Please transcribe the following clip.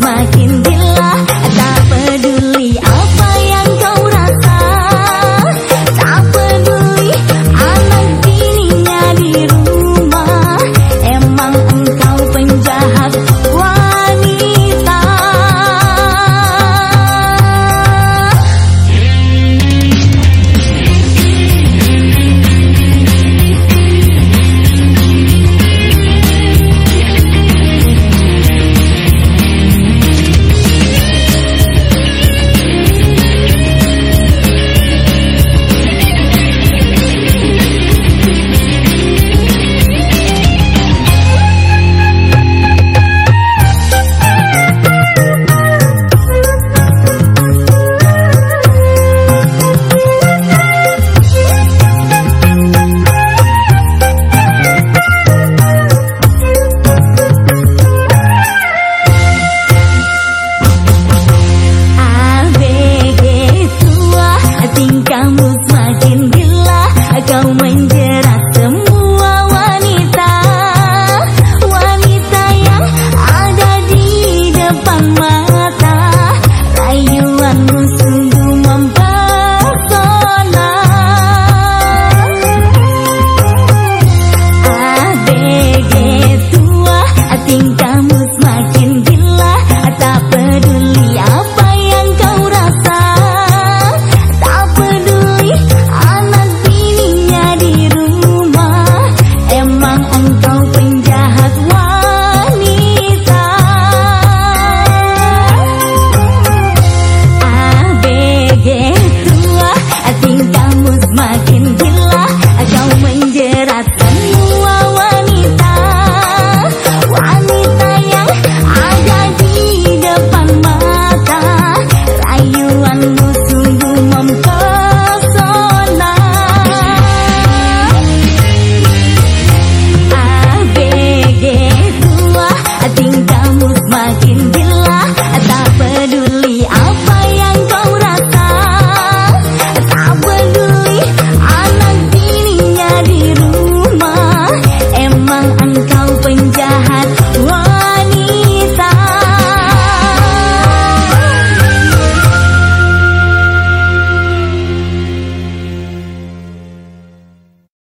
makin gila tak semakin makin gila Tak peduli aku? I think I'm